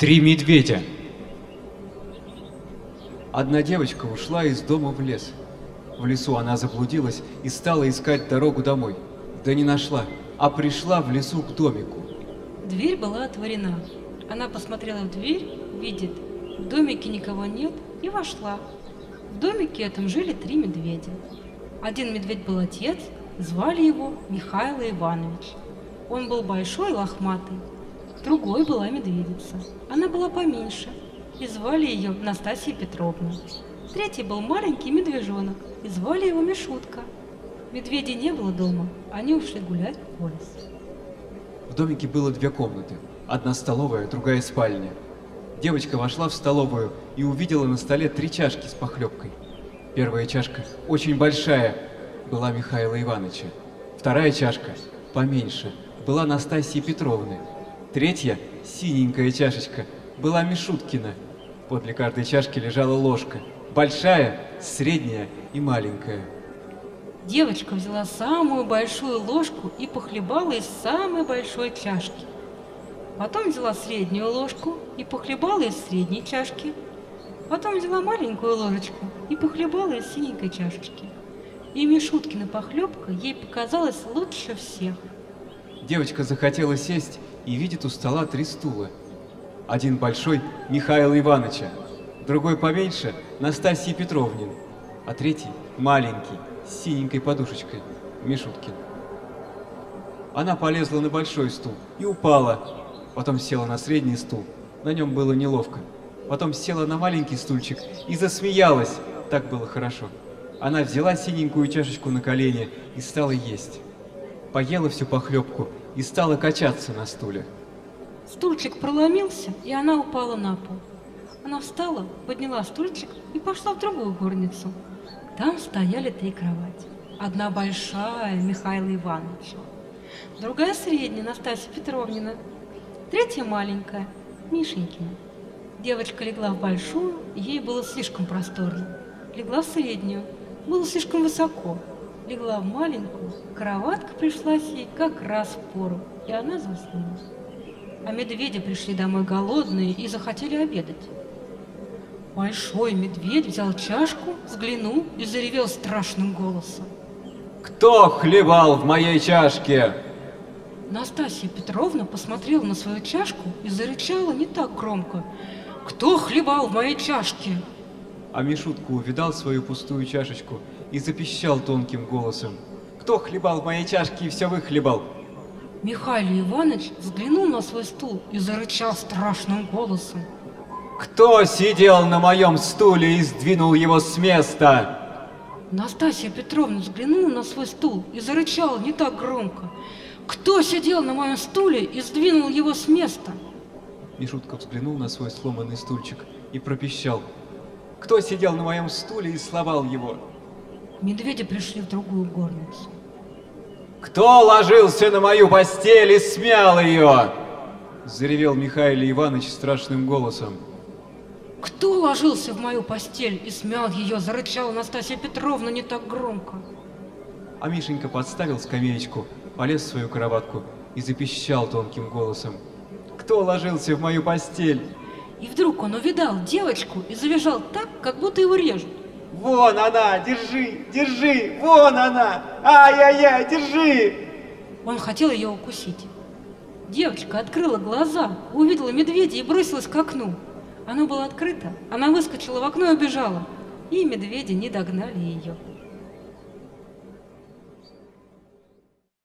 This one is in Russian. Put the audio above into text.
Три медведя. Одна девочка ушла из дома в лес. В лесу она заблудилась и стала искать дорогу домой. Да не нашла, а пришла в лесу к домику. Дверь была отворена. Она посмотрела в дверь, видит, в домике никого нет, и вошла. В домике этом жили три медведя. Один медведь был отец, звали его Михаил Иванович. Он был большой и лохматый. Другой была медведица. Она была поменьше, и звали ее Настасья Петровна. Третий был маленький медвежонок, и звали его Мишутка. Медведей не было дома, они ушли гулять по лесу. В домике было две комнаты. Одна столовая, другая спальня. Девочка вошла в столовую и увидела на столе три чашки с похлебкой. Первая чашка, очень большая, была Михаила Ивановича. Вторая чашка, поменьше, была Настасьи Петровны. Третья, синенькая чашечка, была Мишуткина. Подле каждой чашки лежала ложка. Большая, средняя и маленькая. Девочка взяла самую большую ложку и похлебала из самой большой чашки. Потом взяла среднюю ложку и похлебала из средней чашки. Потом взяла маленькую ложечку и похлебала из синенькой чашечки. И Мишуткина похлебка ей показалась лучше всех. Девочка захотела сесть и видит у стола три стула. Один большой Михаила Ивановича, другой поменьше Настасьи Петровнин, а третий маленький с синенькой подушечкой Мишуткин. Она полезла на большой стул и упала, потом села на средний стул, на нем было неловко, потом села на маленький стульчик и засмеялась, так было хорошо. Она взяла синенькую чашечку на колени и стала есть. Поела всю похлебку и стала качаться на стуле. Стульчик проломился, и она упала на пол. Она встала, подняла стульчик и пошла в другую горницу. Там стояли три кровати. Одна большая Михаила Ивановича, другая средняя Настасья Петровнина, третья маленькая Мишенькина. Девочка легла в большую, ей было слишком просторно. Легла в среднюю, было слишком высоко. Легла в маленькую, кроватка пришлась ей как раз в пору, и она заснула. А медведи пришли домой голодные и захотели обедать. Большой медведь взял чашку, взглянул и заревел страшным голосом. Кто хлебал в моей чашке? Настасья Петровна посмотрела на свою чашку и зарычала не так громко. «Кто хлебал в моей чашке?» А Мишутка увидал свою пустую чашечку и запищал тонким голосом. Кто хлебал в моей чашке и все выхлебал? Михаил Иванович взглянул на свой стул и зарычал страшным голосом. Кто сидел на моем стуле и сдвинул его с места? Настасья Петровна взглянула на свой стул и зарычала не так громко. Кто сидел на моем стуле и сдвинул его с места? Мишутка взглянул на свой сломанный стульчик и пропищал. Кто сидел на моем стуле и сломал его? Медведи пришли в другую горницу. Кто ложился на мою постель и смял ее? Заревел Михаил Иванович страшным голосом. Кто ложился в мою постель и смял ее, зарычала Настасья Петровна не так громко. А Мишенька подставил скамеечку, полез в свою кроватку и запищал тонким голосом. Кто ложился в мою постель? И вдруг он увидал девочку и завизжал так, как будто его режут. Вон она, держи, держи, вон она! Ай-яй-яй, держи! Он хотел ее укусить. Девочка открыла глаза, увидела медведя и бросилась к окну. Оно было открыто, она выскочила в окно и убежала, и медведи не догнали ее.